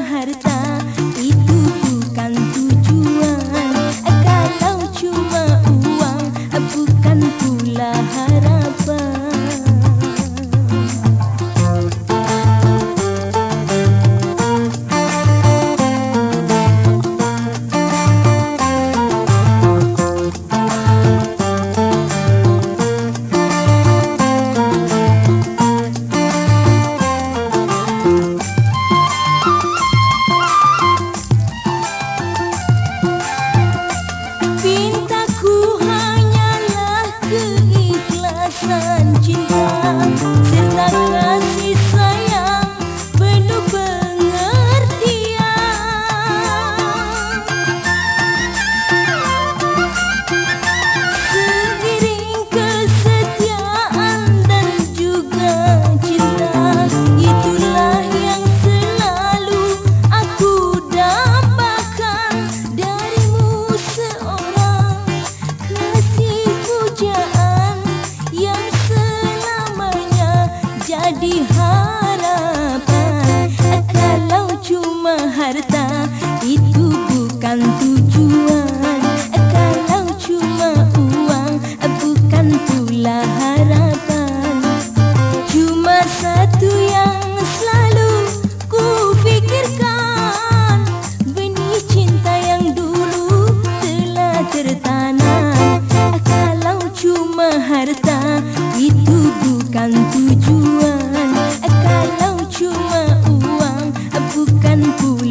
harta itu bukan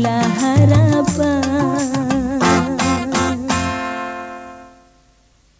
la hara